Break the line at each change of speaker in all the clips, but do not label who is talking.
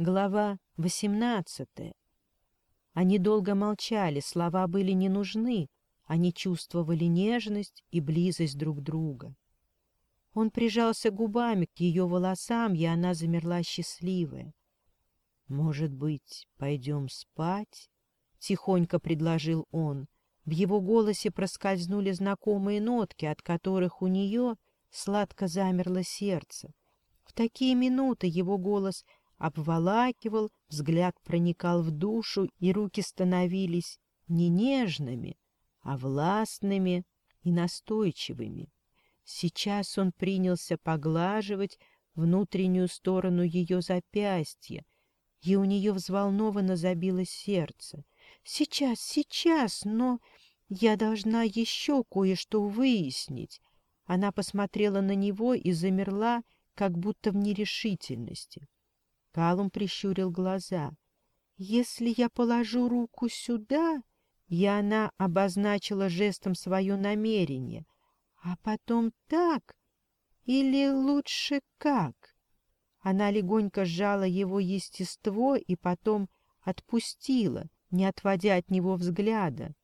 Глава 18. Они долго молчали, слова были не нужны, они чувствовали нежность и близость друг друга. Он прижался губами к ее волосам, и она замерла счастливая. «Может быть, пойдем спать?» — тихонько предложил он. В его голосе проскользнули знакомые нотки, от которых у нее сладко замерло сердце. В такие минуты его голос — обволакивал, взгляд проникал в душу, и руки становились не нежными, а властными и настойчивыми. Сейчас он принялся поглаживать внутреннюю сторону ее запястья, и у нее взволнованно забилось сердце. «Сейчас, сейчас, но я должна еще кое-что выяснить». Она посмотрела на него и замерла, как будто в нерешительности. Калум прищурил глаза. «Если я положу руку сюда...» И она обозначила жестом свое намерение. «А потом так? Или лучше как?» Она легонько сжала его естество и потом отпустила, не отводя от него взгляда.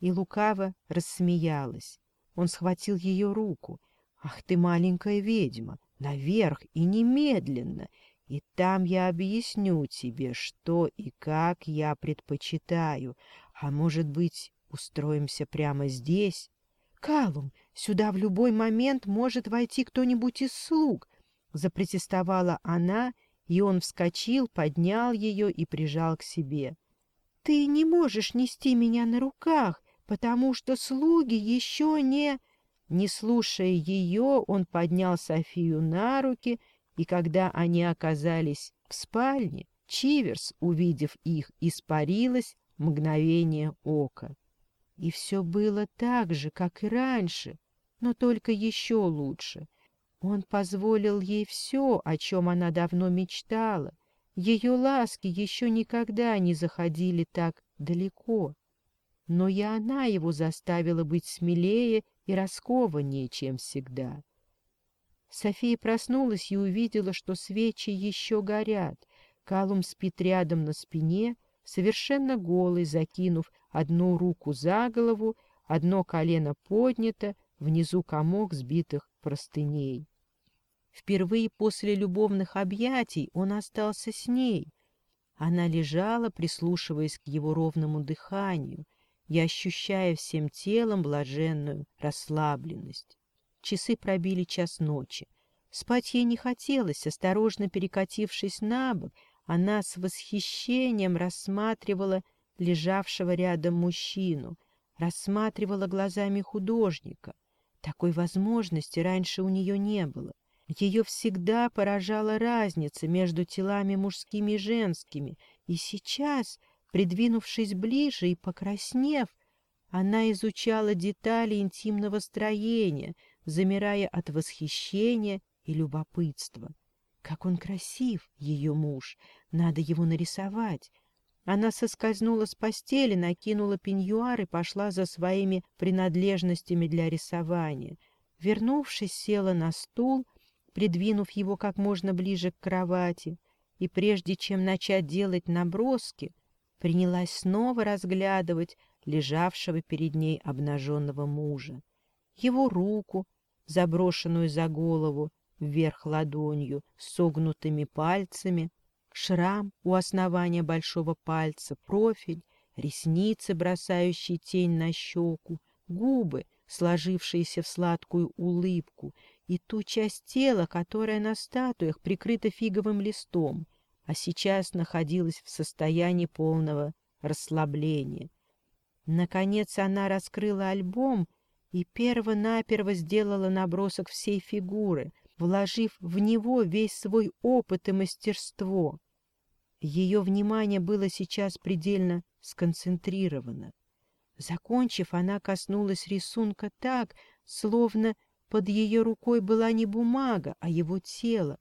И лукаво рассмеялась. Он схватил ее руку. «Ах ты, маленькая ведьма! Наверх и немедленно! И там я объясню тебе, что и как я предпочитаю. А может быть, устроимся прямо здесь? Калум, сюда в любой момент может войти кто-нибудь из слуг, — запротестовала она, и он вскочил, поднял ее и прижал к себе. — Ты не можешь нести меня на руках, потому что слуги еще не... Не слушая ее, он поднял Софию на руки — и когда они оказались в спальне, Чиверс, увидев их, испарилась мгновение ока. И все было так же, как и раньше, но только еще лучше. Он позволил ей все, о чем она давно мечтала. Ее ласки еще никогда не заходили так далеко. Но и она его заставила быть смелее и раскованнее, чем всегда. София проснулась и увидела, что свечи еще горят. Калум спит рядом на спине, совершенно голый, закинув одну руку за голову, одно колено поднято, внизу комок сбитых простыней. Впервые после любовных объятий он остался с ней. Она лежала, прислушиваясь к его ровному дыханию и ощущая всем телом блаженную расслабленность. Часы пробили час ночи. Спать ей не хотелось, осторожно перекатившись на бок, она с восхищением рассматривала лежавшего рядом мужчину, рассматривала глазами художника. Такой возможности раньше у нее не было. Ее всегда поражала разница между телами мужскими и женскими, и сейчас, придвинувшись ближе и покраснев, она изучала детали интимного строения — замирая от восхищения и любопытства. Как он красив, ее муж! Надо его нарисовать! Она соскользнула с постели, накинула пеньюар и пошла за своими принадлежностями для рисования. Вернувшись, села на стул, придвинув его как можно ближе к кровати, и прежде чем начать делать наброски, принялась снова разглядывать лежавшего перед ней обнаженного мужа. Его руку, заброшенную за голову, вверх ладонью, согнутыми пальцами, шрам у основания большого пальца, профиль, ресницы, бросающие тень на щеку, губы, сложившиеся в сладкую улыбку, и ту часть тела, которая на статуях прикрыта фиговым листом, а сейчас находилась в состоянии полного расслабления. Наконец она раскрыла альбом и перво-наперво сделала набросок всей фигуры, вложив в него весь свой опыт и мастерство. Ее внимание было сейчас предельно сконцентрировано. Закончив, она коснулась рисунка так, словно под ее рукой была не бумага, а его тело.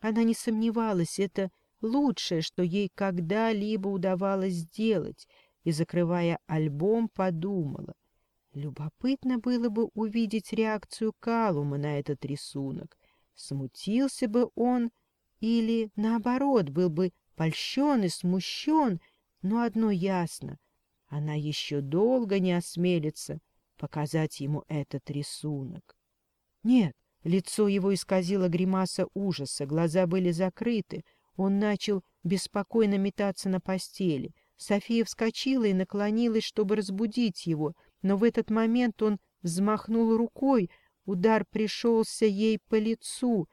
Она не сомневалась, это лучшее, что ей когда-либо удавалось сделать, и, закрывая альбом, подумала. Любопытно было бы увидеть реакцию Калума на этот рисунок. Смутился бы он или, наоборот, был бы польщен и смущен, но одно ясно — она еще долго не осмелится показать ему этот рисунок. Нет, лицо его исказило гримаса ужаса, глаза были закрыты, он начал беспокойно метаться на постели. София вскочила и наклонилась, чтобы разбудить его — но в этот момент он взмахнул рукой, удар пришелся ей по лицу,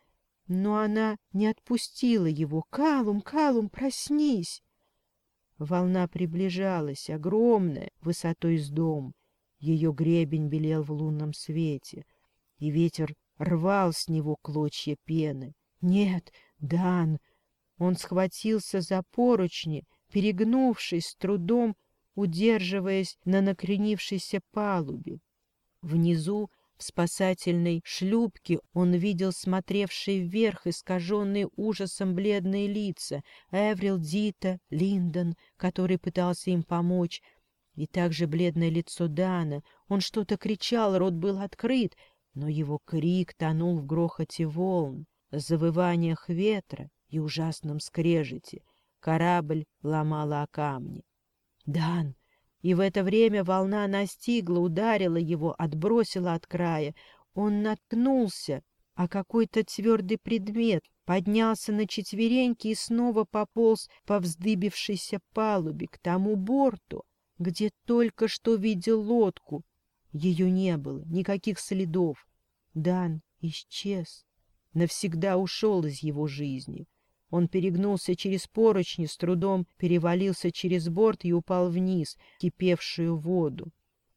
но она не отпустила его. «Калум, Калум, проснись!» Волна приближалась, огромная, высотой с дом. Ее гребень белел в лунном свете, и ветер рвал с него клочья пены. «Нет, Дан!» Он схватился за поручни, перегнувшись с трудом, удерживаясь на накренившейся палубе. Внизу, в спасательной шлюпке, он видел смотревшие вверх искаженные ужасом бледные лица Эврил Дита, Линдон, который пытался им помочь, и также бледное лицо Дана. Он что-то кричал, рот был открыт, но его крик тонул в грохоте волн, завываниях ветра и ужасном скрежете. Корабль ломала о камни. Дан. И в это время волна настигла, ударила его, отбросила от края. Он наткнулся, а какой-то твердый предмет поднялся на четвереньки и снова пополз по вздыбившейся палубе к тому борту, где только что видел лодку. Ее не было, никаких следов. Дан исчез, навсегда ушел из его жизни. Он перегнулся через поручни, с трудом перевалился через борт и упал вниз, кипевшую воду.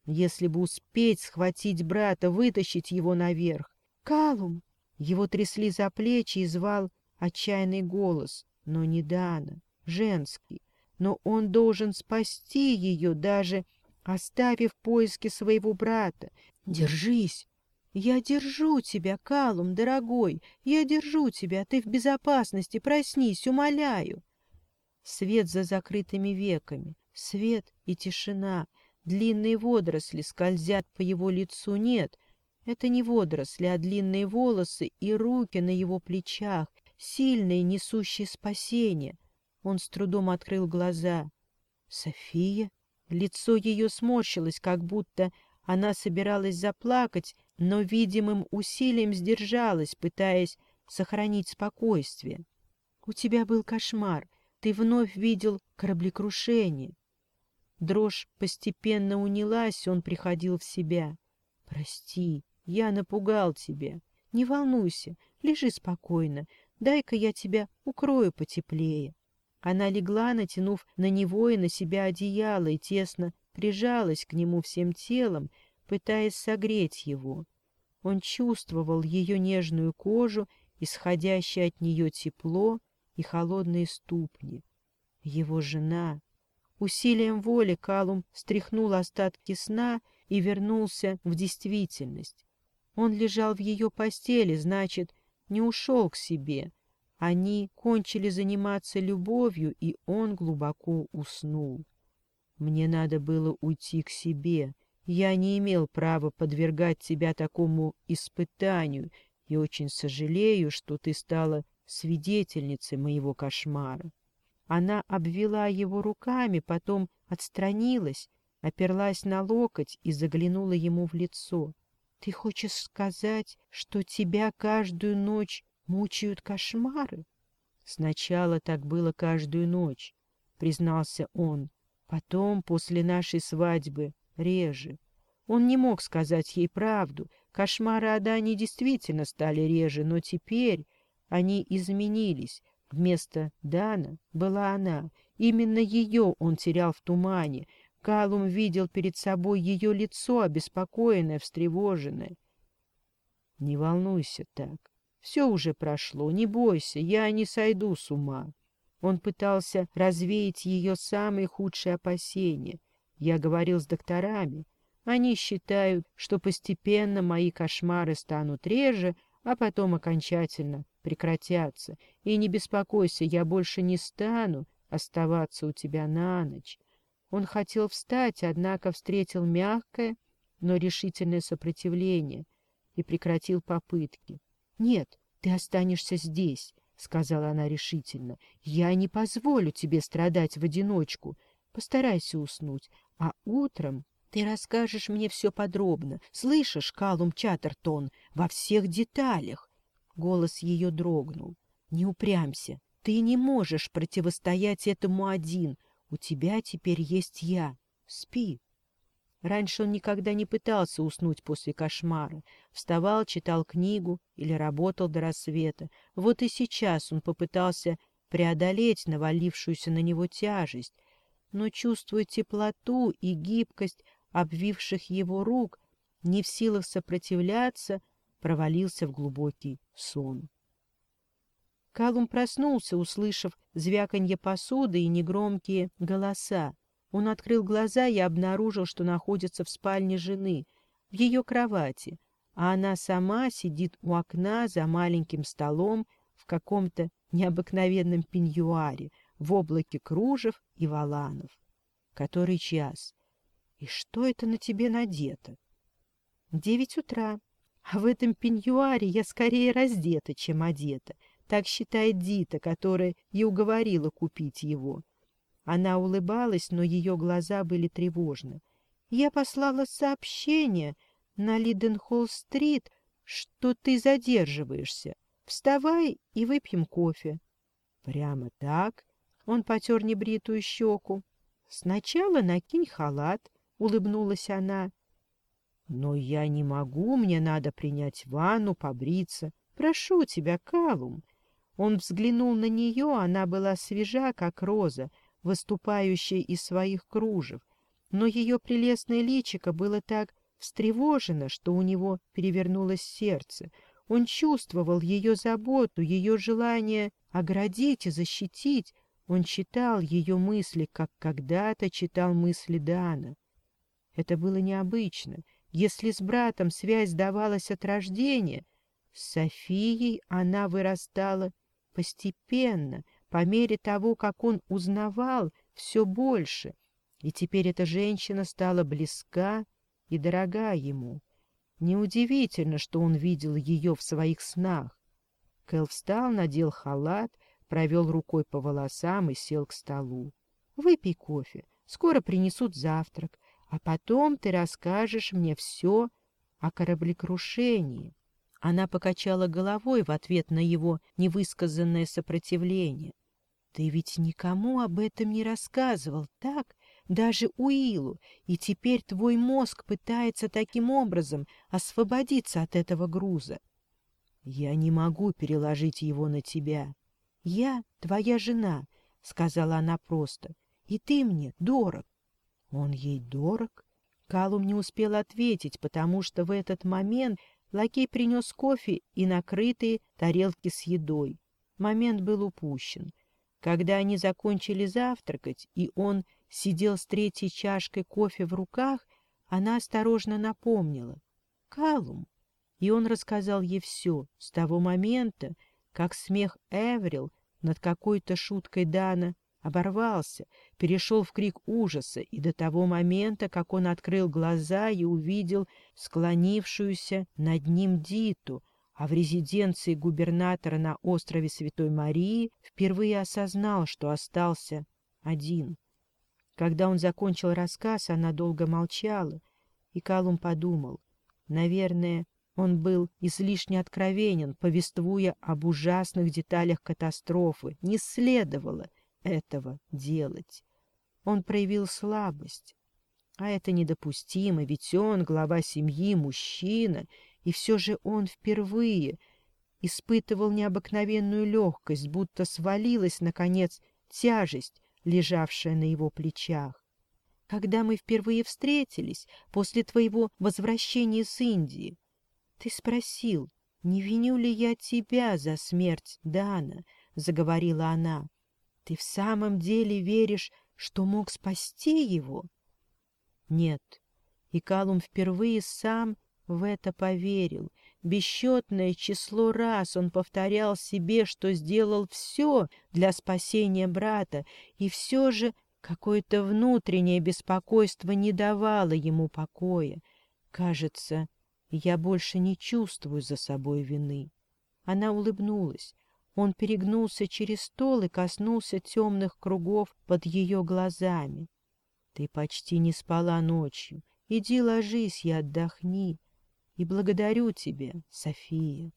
Если бы успеть схватить брата, вытащить его наверх. «Калум!» Его трясли за плечи и звал отчаянный голос, но не Дана, женский. Но он должен спасти ее, даже оставив поиски своего брата. «Держись!» «Я держу тебя, Калум, дорогой, я держу тебя, ты в безопасности, проснись, умоляю!» Свет за закрытыми веками, свет и тишина, длинные водоросли скользят по его лицу, нет, это не водоросли, а длинные волосы и руки на его плечах, сильные, несущие спасение. Он с трудом открыл глаза. «София?» Лицо ее сморщилось, как будто она собиралась заплакать, но видимым усилием сдержалась, пытаясь сохранить спокойствие. «У тебя был кошмар. Ты вновь видел кораблекрушение». Дрожь постепенно унялась, он приходил в себя. «Прости, я напугал тебя. Не волнуйся, лежи спокойно. Дай-ка я тебя укрою потеплее». Она легла, натянув на него и на себя одеяло, и тесно прижалась к нему всем телом, пытаясь согреть его. Он чувствовал ее нежную кожу, исходящее от нее тепло и холодные ступни. Его жена. Усилием воли Калум стряхнул остатки сна и вернулся в действительность. Он лежал в ее постели, значит, не ушел к себе. Они кончили заниматься любовью, и он глубоко уснул. Мне надо было уйти к себе, я не имел права подвергать тебя такому испытанию и очень сожалею, что ты стала свидетельницей моего кошмара. Она обвела его руками, потом отстранилась, оперлась на локоть и заглянула ему в лицо. — Ты хочешь сказать, что тебя каждую ночь мучают кошмары? — Сначала так было каждую ночь, — признался он. Потом, после нашей свадьбы, реже. Он не мог сказать ей правду. Кошмары о действительно стали реже, но теперь они изменились. Вместо Дана была она. Именно ее он терял в тумане. Калум видел перед собой ее лицо, обеспокоенное, встревоженное. «Не волнуйся так. Все уже прошло. Не бойся, я не сойду с ума». Он пытался развеять ее самые худшие опасения — я говорил с докторами. Они считают, что постепенно мои кошмары станут реже, а потом окончательно прекратятся. И не беспокойся, я больше не стану оставаться у тебя на ночь. Он хотел встать, однако встретил мягкое, но решительное сопротивление и прекратил попытки. «Нет, ты останешься здесь», — сказала она решительно. «Я не позволю тебе страдать в одиночку. Постарайся уснуть, а утром ты расскажешь мне все подробно. Слышишь, Калум Чаттертон, во всех деталях. Голос ее дрогнул. Не упрямься. Ты не можешь противостоять этому один. У тебя теперь есть я. Спи. Раньше он никогда не пытался уснуть после кошмара. Вставал, читал книгу или работал до рассвета. Вот и сейчас он попытался преодолеть навалившуюся на него тяжесть, но чувствуя теплоту и гибкость обвивших его рук, не в силах сопротивляться, провалился в глубокий сон. Калум проснулся, услышав звяканье посуды и негромкие голоса. Он открыл глаза и обнаружил, что находится в спальне жены, в ее кровати, а она сама сидит у окна за маленьким столом в каком-то необыкновенном пеньюаре — в облаке кружев и валанов. Который час? И что это на тебе надето? Девять утра. А в этом пеньюаре я скорее раздета, чем одета. Так считает Дита, которая и уговорила купить его. Она улыбалась, но ее глаза были тревожны. Я послала сообщение на Лиденхолл-стрит, что ты задерживаешься. Вставай и выпьем кофе. Прямо так? Он потер небритую щеку. «Сначала накинь халат», — улыбнулась она. «Но я не могу, мне надо принять ванну, побриться. Прошу тебя, Калум». Он взглянул на нее, она была свежа, как роза, выступающая из своих кружев, но ее прелестное личико было так встревожено, что у него перевернулось сердце. Он чувствовал ее заботу, ее желание оградить и защитить, он читал ее мысли, как когда-то читал мысли Дана. Это было необычно. Если с братом связь давалась от рождения, с Софией она вырастала постепенно, по мере того, как он узнавал все больше, и теперь эта женщина стала близка и дорога ему. Неудивительно, что он видел ее в своих снах. Кэл встал, надел халат, провел рукой по волосам и сел к столу. «Выпей кофе, скоро принесут завтрак, а потом ты расскажешь мне все о кораблекрушении». Она покачала головой в ответ на его невысказанное сопротивление. «Ты ведь никому об этом не рассказывал, так? Даже Уилу, и теперь твой мозг пытается таким образом освободиться от этого груза». «Я не могу переложить его на тебя», «Я твоя жена», — сказала она просто, — «и ты мне дорог». «Он ей дорог?» Калум не успел ответить, потому что в этот момент лакей принес кофе и накрытые тарелки с едой. Момент был упущен. Когда они закончили завтракать, и он сидел с третьей чашкой кофе в руках, она осторожно напомнила. «Калум!» И он рассказал ей все, с того момента, как смех Эврил над какой-то шуткой Дана оборвался, перешел в крик ужаса, и до того момента, как он открыл глаза и увидел склонившуюся над ним Диту, а в резиденции губернатора на острове Святой Марии впервые осознал, что остался один. Когда он закончил рассказ, она долго молчала, и Калум подумал, наверное, он был излишне откровенен, повествуя об ужасных деталях катастрофы. Не следовало этого делать. Он проявил слабость. А это недопустимо, ведь он глава семьи, мужчина, и все же он впервые испытывал необыкновенную легкость, будто свалилась, наконец, тяжесть, лежавшая на его плечах. Когда мы впервые встретились после твоего возвращения с Индии, ты спросил, не виню ли я тебя за смерть Дана, — заговорила она. — Ты в самом деле веришь, что мог спасти его? — Нет. И Калум впервые сам в это поверил. Бесчетное число раз он повторял себе, что сделал все для спасения брата, и все же какое-то внутреннее беспокойство не давало ему покоя. Кажется, я больше не чувствую за собой вины. Она улыбнулась. Он перегнулся через стол и коснулся темных кругов под ее глазами. Ты почти не спала ночью. Иди ложись и отдохни. И благодарю тебя, София.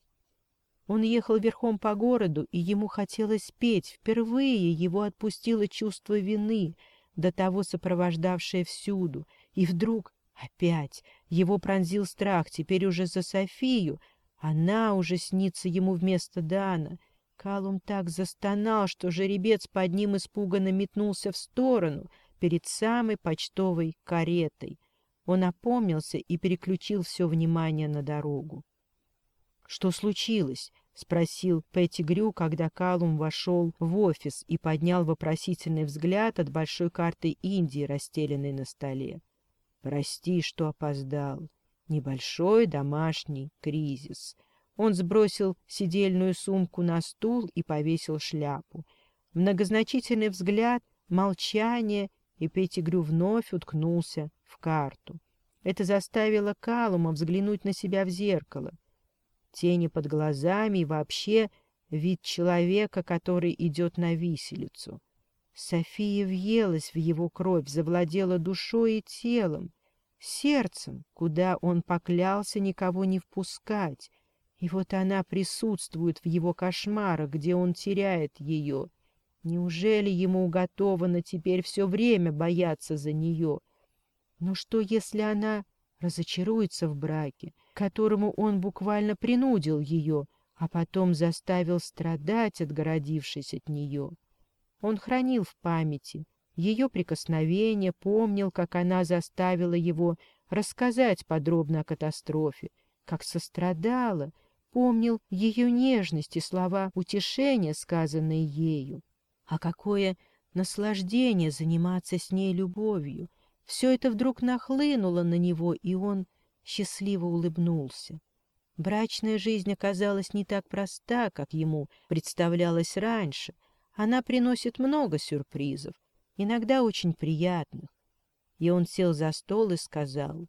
Он ехал верхом по городу, и ему хотелось петь. Впервые его отпустило чувство вины, до того сопровождавшее всюду. И вдруг Опять его пронзил страх, теперь уже за Софию. Она уже снится ему вместо Дана. Калум так застонал, что жеребец под ним испуганно метнулся в сторону, перед самой почтовой каретой. Он опомнился и переключил все внимание на дорогу. «Что случилось?» — спросил Петтигрю, когда Калум вошел в офис и поднял вопросительный взгляд от большой карты Индии, расстеленной на столе. Прости, что опоздал. Небольшой домашний кризис. Он сбросил сидельную сумку на стул и повесил шляпу. Многозначительный взгляд, молчание, и Петигрю вновь уткнулся в карту. Это заставило Калума взглянуть на себя в зеркало. Тени под глазами и вообще вид человека, который идет на виселицу — София въелась в его кровь, завладела душой и телом, сердцем, куда он поклялся никого не впускать. И вот она присутствует в его кошмарах, где он теряет ее. Неужели ему уготовано теперь все время бояться за нее? Но что, если она разочаруется в браке, которому он буквально принудил ее, а потом заставил страдать, отгородившись от нее? Он хранил в памяти ее прикосновение, помнил, как она заставила его рассказать подробно о катастрофе, как сострадала, помнил ее нежность и слова утешения, сказанные ею. А какое наслаждение заниматься с ней любовью! Все это вдруг нахлынуло на него, и он счастливо улыбнулся. Брачная жизнь оказалась не так проста, как ему представлялось раньше — она приносит много сюрпризов, иногда очень приятных. И он сел за стол и сказал,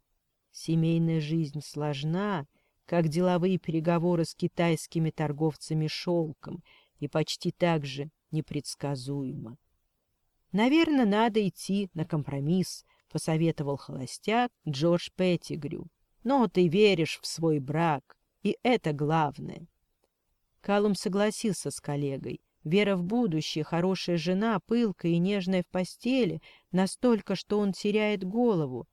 «Семейная жизнь сложна, как деловые переговоры с китайскими торговцами шелком, и почти так же непредсказуема. Наверное, надо идти на компромисс, — посоветовал холостяк Джордж Петтигрю. «Но ты веришь в свой брак, и это главное». Калум согласился с коллегой, Вера в будущее, хорошая жена, пылкая и нежная в постели, настолько, что он теряет голову.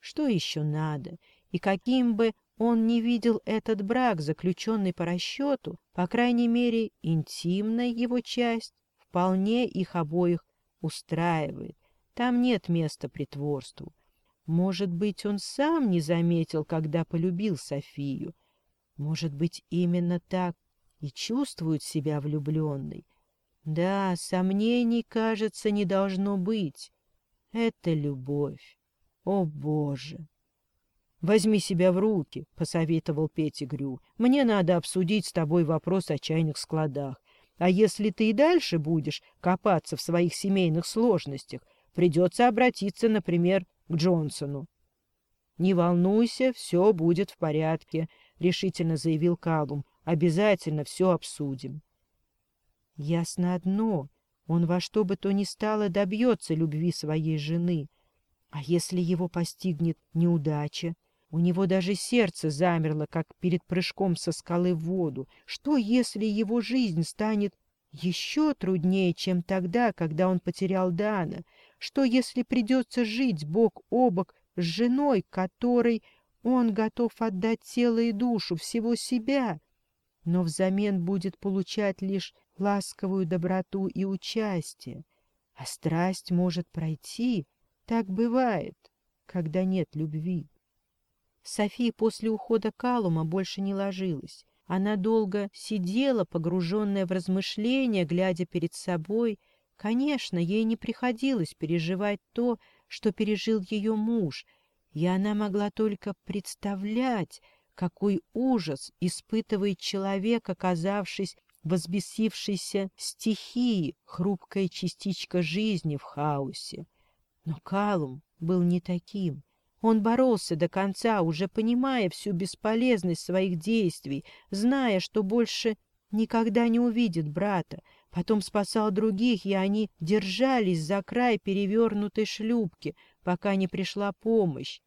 Что еще надо? И каким бы он не видел этот брак, заключенный по расчету, по крайней мере, интимная его часть вполне их обоих устраивает. Там нет места притворству. Может быть, он сам не заметил, когда полюбил Софию. Может быть, именно так и чувствует себя влюбленной. Да, сомнений, кажется, не должно быть. Это любовь. О, Боже! «Возьми себя в руки», — посоветовал Петя Грю. «Мне надо обсудить с тобой вопрос о чайных складах. А если ты и дальше будешь копаться в своих семейных сложностях, придется обратиться, например, к Джонсону». «Не волнуйся, все будет в порядке», — решительно заявил Калум. «Обязательно все обсудим». Ясно одно — он во что бы то ни стало добьется любви своей жены. А если его постигнет неудача? У него даже сердце замерло, как перед прыжком со скалы в воду. Что, если его жизнь станет еще труднее, чем тогда, когда он потерял Дана? Что, если придется жить бок о бок с женой, которой он готов отдать тело и душу, всего себя, но взамен будет получать лишь ласковую доброту и участие, а страсть может пройти, так бывает, когда нет любви. София после ухода Калума больше не ложилась. Она долго сидела, погруженная в размышления, глядя перед собой. Конечно, ей не приходилось переживать то, что пережил ее муж, и она могла только представлять, какой ужас испытывает человек, оказавшись возбесившейся стихии, хрупкая частичка жизни в хаосе. Но Калум был не таким. Он боролся до конца, уже понимая всю бесполезность своих действий, зная, что больше никогда не увидит брата. Потом спасал других, и они держались за край перевернутой шлюпки, пока не пришла помощь.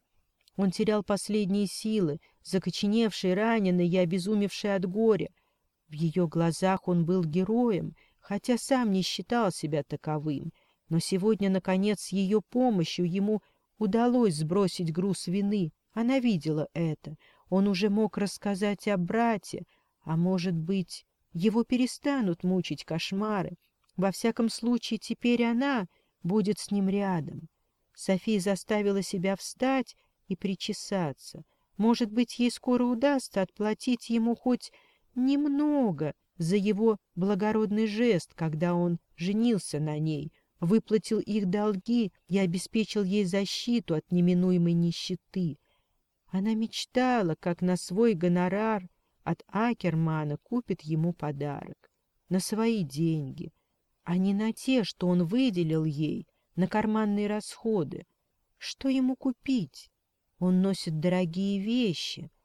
Он терял последние силы, закоченевший, раненый и обезумевший от горя — в ее глазах он был героем, хотя сам не считал себя таковым, но сегодня, наконец, ее помощью ему удалось сбросить груз вины. Она видела это. Он уже мог рассказать о брате, а, может быть, его перестанут мучить кошмары. Во всяком случае, теперь она будет с ним рядом. София заставила себя встать и причесаться. Может быть, ей скоро удастся отплатить ему хоть немного за его благородный жест, когда он женился на ней, выплатил их долги и обеспечил ей защиту от неминуемой нищеты. Она мечтала, как на свой гонорар от Акермана купит ему подарок. На свои деньги, а не на те, что он выделил ей, на карманные расходы. Что ему купить? Он носит дорогие вещи —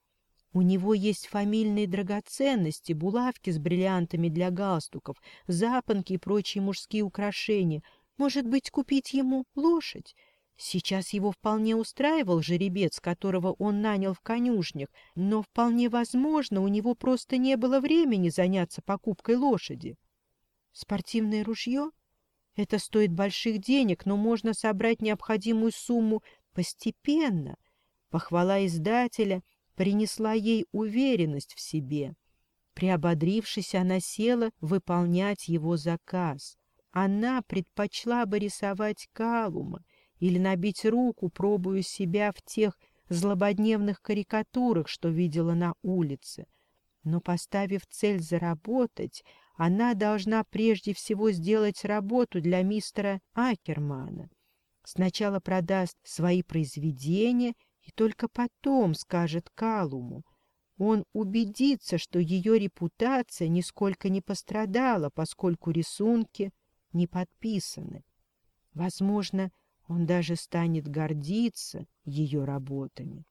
у него есть фамильные драгоценности, булавки с бриллиантами для галстуков, запонки и прочие мужские украшения. Может быть, купить ему лошадь? Сейчас его вполне устраивал жеребец, которого он нанял в конюшнях, но вполне возможно, у него просто не было времени заняться покупкой лошади. Спортивное ружье? Это стоит больших денег, но можно собрать необходимую сумму постепенно. Похвала издателя — принесла ей уверенность в себе. Приободрившись, она села выполнять его заказ. Она предпочла бы рисовать Калума или набить руку, пробуя себя в тех злободневных карикатурах, что видела на улице. Но поставив цель заработать, она должна прежде всего сделать работу для мистера Акермана. Сначала продаст свои произведения — и только потом скажет Калуму. Он убедится, что ее репутация нисколько не пострадала, поскольку рисунки не подписаны. Возможно, он даже станет гордиться ее работами.